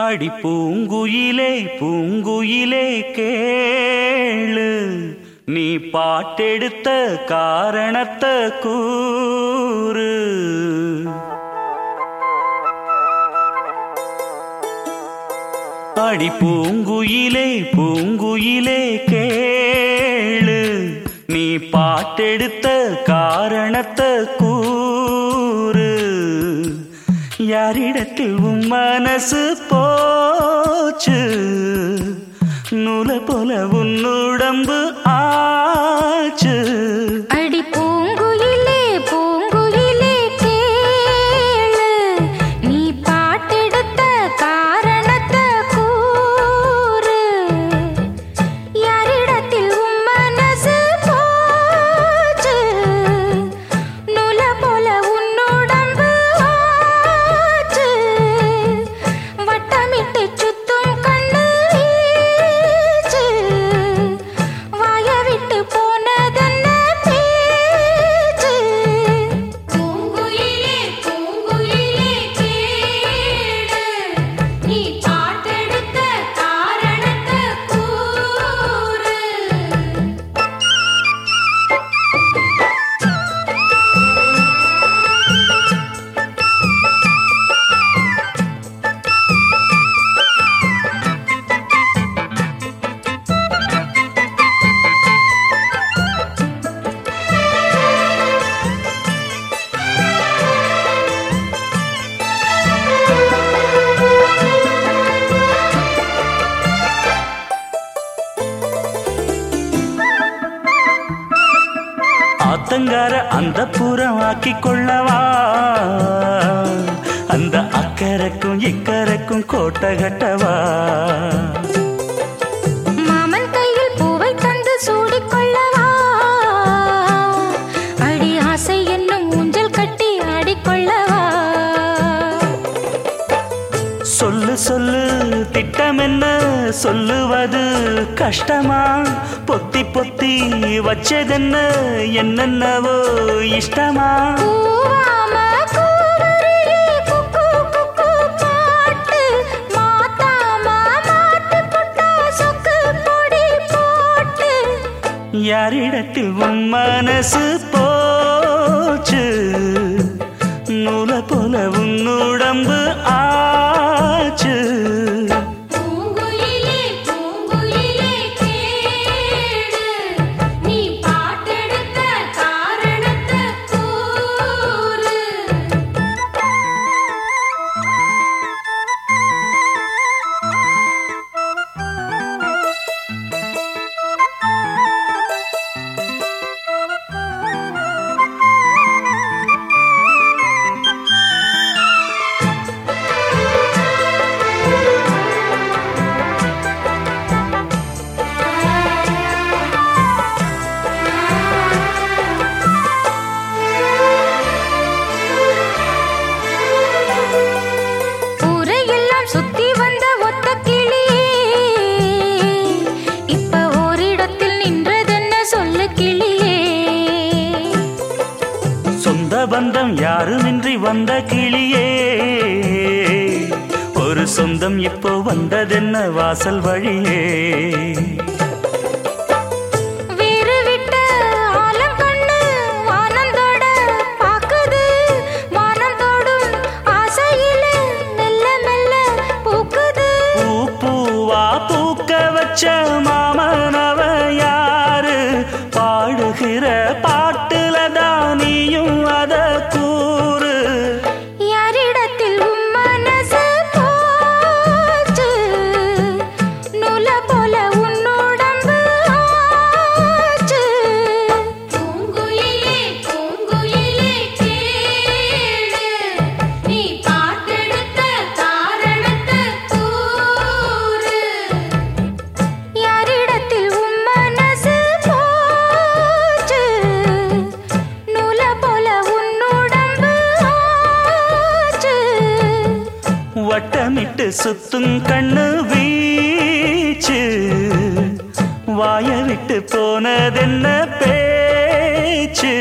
அடி பூங்குயிலே பூங்குயிலே கேளு. நீ பாட்டெடுத்த காரணத்தை கூறு. அடி பூங்குயிலே பூங்குயிலே கேளு. நீ பாட்டெடுத்த காரணத்தை கூறு. யாரிடத்தில் உன் மனசு போச்சு? நூல போல உன் உடம்பு ஆச்சு. அடிப்போ அந்த புறமாக்கி கொள்ளவா அந்த அக்கறைக்கும் இக்கரைக்கும் கோட்டை கட்டவா? சொல்லு சொல்லு திட்டம் என்ன சொல்லுவது கஷ்டமா? பொத்தி பொத்தி வச்சதென்ன என்னென்னவோ இஷ்டமா? யாரிடத்தில் உன் மனசு போச்சு? நூல போல உன் உடம்பு யாருமின்றி வந்த கிளியே. ஒரு சொந்தம் இப்போ வந்ததென்ன வாசல் வழியே. வீறு விட்ட சுத்தும் கண்ணு வீச்சு வாய விட்டு போனதென்ன பேச்சு?